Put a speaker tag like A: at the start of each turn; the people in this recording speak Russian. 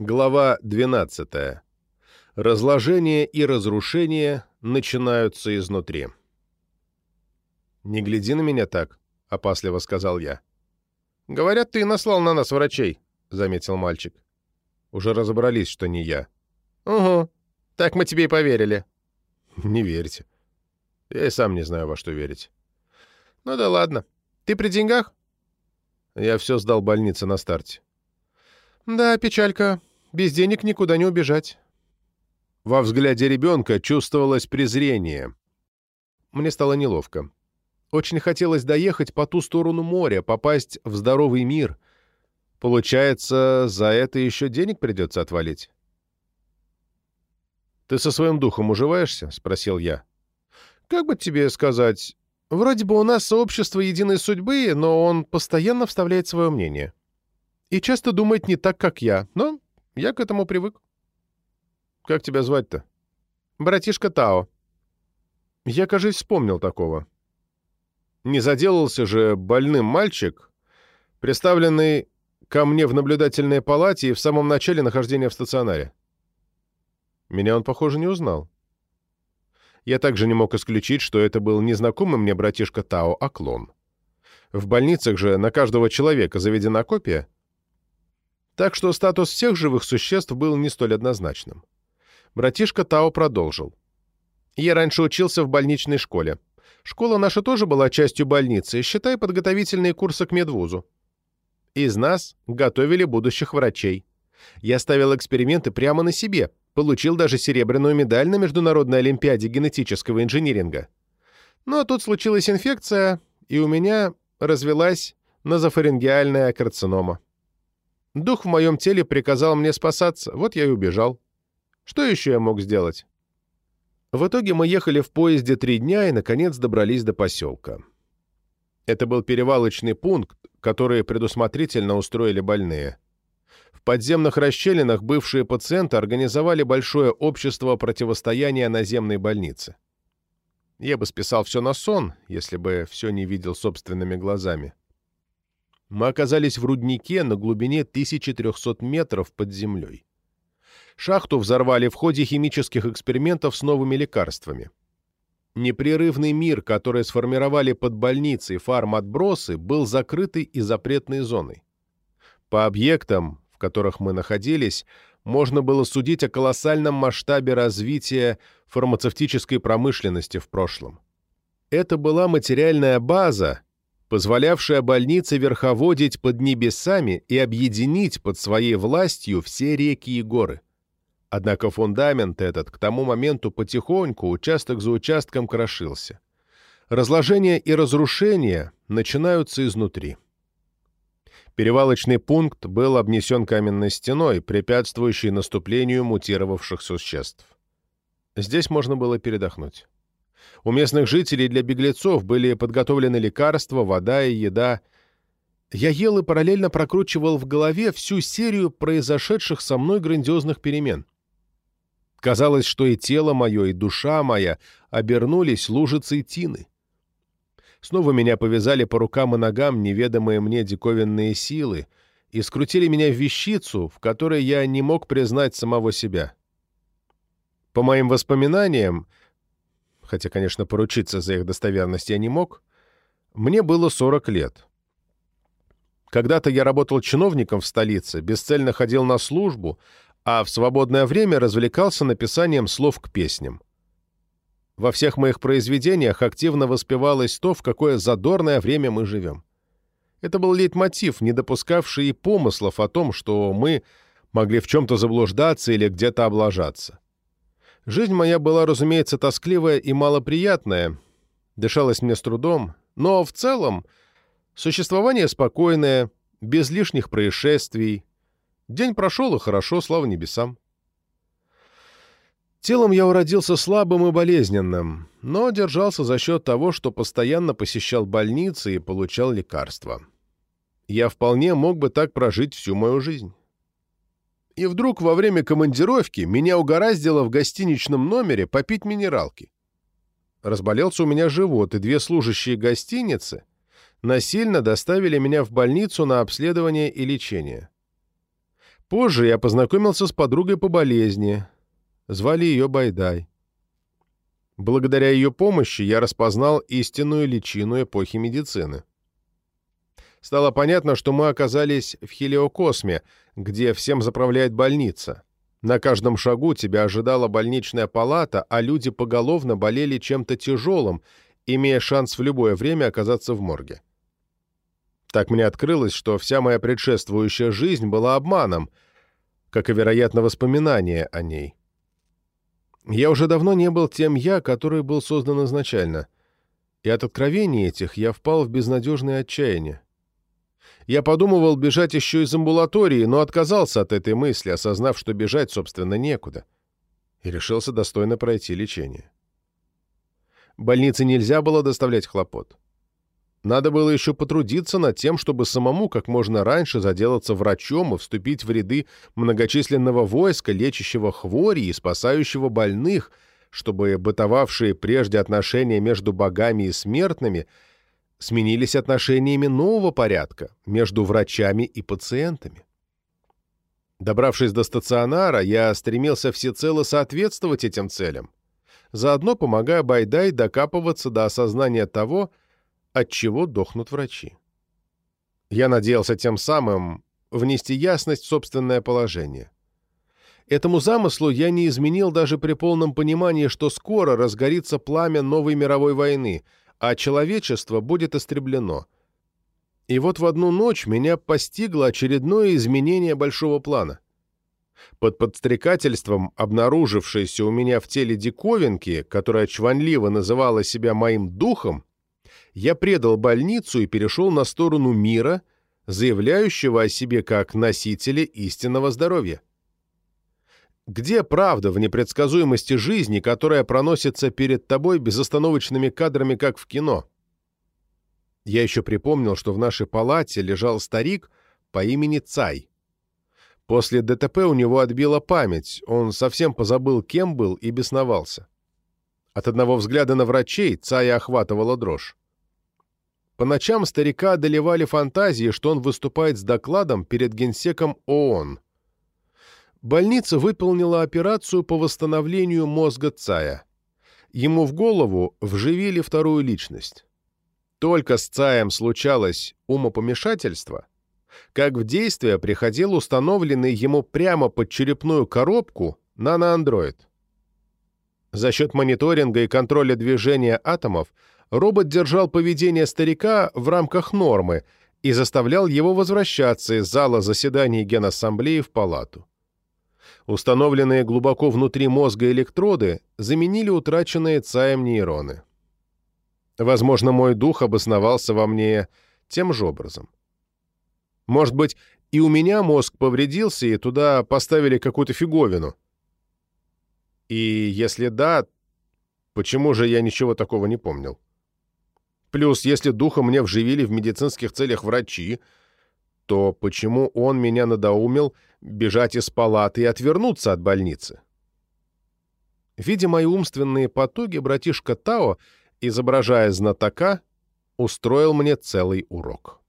A: Глава 12. Разложение и разрушение начинаются изнутри. «Не гляди на меня так», — опасливо сказал я. «Говорят, ты наслал на нас врачей», — заметил мальчик. Уже разобрались, что не я. «Угу. Так мы тебе и поверили». «Не верьте. Я и сам не знаю, во что верить». «Ну да ладно. Ты при деньгах?» Я все сдал больнице на старте. «Да, печалька. Без денег никуда не убежать». Во взгляде ребенка чувствовалось презрение. Мне стало неловко. Очень хотелось доехать по ту сторону моря, попасть в здоровый мир. Получается, за это еще денег придется отвалить. «Ты со своим духом уживаешься?» — спросил я. «Как бы тебе сказать? Вроде бы у нас сообщество единой судьбы, но он постоянно вставляет свое мнение. И часто думает не так, как я, но я к этому привык». «Как тебя звать-то?» «Братишка Тао». Я, кажется, вспомнил такого. Не заделался же больным мальчик, представленный ко мне в наблюдательной палате и в самом начале нахождения в стационаре. Меня он, похоже, не узнал. Я также не мог исключить, что это был незнакомый мне братишка Тао, а клон. В больницах же на каждого человека заведена копия. Так что статус всех живых существ был не столь однозначным. Братишка Тао продолжил. «Я раньше учился в больничной школе. Школа наша тоже была частью больницы, считай подготовительные курсы к медвузу. Из нас готовили будущих врачей. Я ставил эксперименты прямо на себе, получил даже серебряную медаль на Международной олимпиаде генетического инжиниринга. Но тут случилась инфекция, и у меня развелась назофарингеальная карцинома. Дух в моем теле приказал мне спасаться, вот я и убежал. Что еще я мог сделать? В итоге мы ехали в поезде три дня и, наконец, добрались до поселка. Это был перевалочный пункт, который предусмотрительно устроили больные. В подземных расщелинах бывшие пациенты организовали большое общество противостояния наземной больнице. Я бы списал все на сон, если бы все не видел собственными глазами. Мы оказались в руднике на глубине 1300 метров под землей. Шахту взорвали в ходе химических экспериментов с новыми лекарствами. Непрерывный мир, который сформировали под больницей фарм-отбросы, был закрытой и запретной зоной. По объектам, в которых мы находились, можно было судить о колоссальном масштабе развития фармацевтической промышленности в прошлом. Это была материальная база, позволявшая больнице верховодить под небесами и объединить под своей властью все реки и горы. Однако фундамент этот к тому моменту потихоньку, участок за участком, крошился. Разложение и разрушение начинаются изнутри. Перевалочный пункт был обнесен каменной стеной, препятствующей наступлению мутировавших существ. Здесь можно было передохнуть. У местных жителей для беглецов были подготовлены лекарства, вода и еда. Я ел и параллельно прокручивал в голове всю серию произошедших со мной грандиозных перемен. Казалось, что и тело мое, и душа моя обернулись лужицей тины. Снова меня повязали по рукам и ногам неведомые мне диковинные силы и скрутили меня в вещицу, в которой я не мог признать самого себя. По моим воспоминаниям, хотя, конечно, поручиться за их достоверность я не мог, мне было 40 лет. Когда-то я работал чиновником в столице, бесцельно ходил на службу, а в свободное время развлекался написанием слов к песням. Во всех моих произведениях активно воспевалось то, в какое задорное время мы живем. Это был лейтмотив, не допускавший и помыслов о том, что мы могли в чем-то заблуждаться или где-то облажаться. Жизнь моя была, разумеется, тоскливая и малоприятная, дышалась мне с трудом, но в целом существование спокойное, без лишних происшествий, День прошел, и хорошо, слава небесам. Телом я уродился слабым и болезненным, но держался за счет того, что постоянно посещал больницы и получал лекарства. Я вполне мог бы так прожить всю мою жизнь. И вдруг во время командировки меня угораздило в гостиничном номере попить минералки. Разболелся у меня живот, и две служащие гостиницы насильно доставили меня в больницу на обследование и лечение. Позже я познакомился с подругой по болезни. Звали ее Байдай. Благодаря ее помощи я распознал истинную личину эпохи медицины. Стало понятно, что мы оказались в хелиокосме, где всем заправляет больница. На каждом шагу тебя ожидала больничная палата, а люди поголовно болели чем-то тяжелым, имея шанс в любое время оказаться в морге. Так мне открылось, что вся моя предшествующая жизнь была обманом, как и, вероятно, воспоминания о ней. Я уже давно не был тем «я», который был создан изначально, и от откровений этих я впал в безнадежное отчаяние. Я подумывал бежать еще из амбулатории, но отказался от этой мысли, осознав, что бежать, собственно, некуда, и решился достойно пройти лечение. Больнице нельзя было доставлять хлопот. Надо было еще потрудиться над тем, чтобы самому как можно раньше заделаться врачом и вступить в ряды многочисленного войска, лечащего хвори и спасающего больных, чтобы бытовавшие прежде отношения между богами и смертными сменились отношениями нового порядка между врачами и пациентами. Добравшись до стационара, я стремился всецело соответствовать этим целям, заодно помогая Байдай докапываться до осознания того, от чего дохнут врачи. Я надеялся тем самым внести ясность в собственное положение. Этому замыслу я не изменил даже при полном понимании, что скоро разгорится пламя новой мировой войны, а человечество будет истреблено. И вот в одну ночь меня постигло очередное изменение большого плана. Под подстрекательством обнаружившейся у меня в теле диковинки, которая чванливо называла себя моим духом, я предал больницу и перешел на сторону мира, заявляющего о себе как носителя истинного здоровья. Где правда в непредсказуемости жизни, которая проносится перед тобой безостановочными кадрами, как в кино? Я еще припомнил, что в нашей палате лежал старик по имени Цай. После ДТП у него отбила память, он совсем позабыл, кем был и бесновался. От одного взгляда на врачей Цая охватывала дрожь. По ночам старика одолевали фантазии, что он выступает с докладом перед генсеком ООН. Больница выполнила операцию по восстановлению мозга Цая. Ему в голову вживили вторую личность. Только с Цаем случалось умопомешательство, как в действие приходил установленный ему прямо под черепную коробку наноандроид. За счет мониторинга и контроля движения атомов – робот держал поведение старика в рамках нормы и заставлял его возвращаться из зала заседаний Генассамблеи в палату. Установленные глубоко внутри мозга электроды заменили утраченные ЦАем нейроны. Возможно, мой дух обосновался во мне тем же образом. Может быть, и у меня мозг повредился, и туда поставили какую-то фиговину. И если да, почему же я ничего такого не помнил? Плюс, если духа мне вживили в медицинских целях врачи, то почему он меня надоумил бежать из палаты и отвернуться от больницы? Видя мои умственные потуги, братишка Тао, изображая знатока, устроил мне целый урок.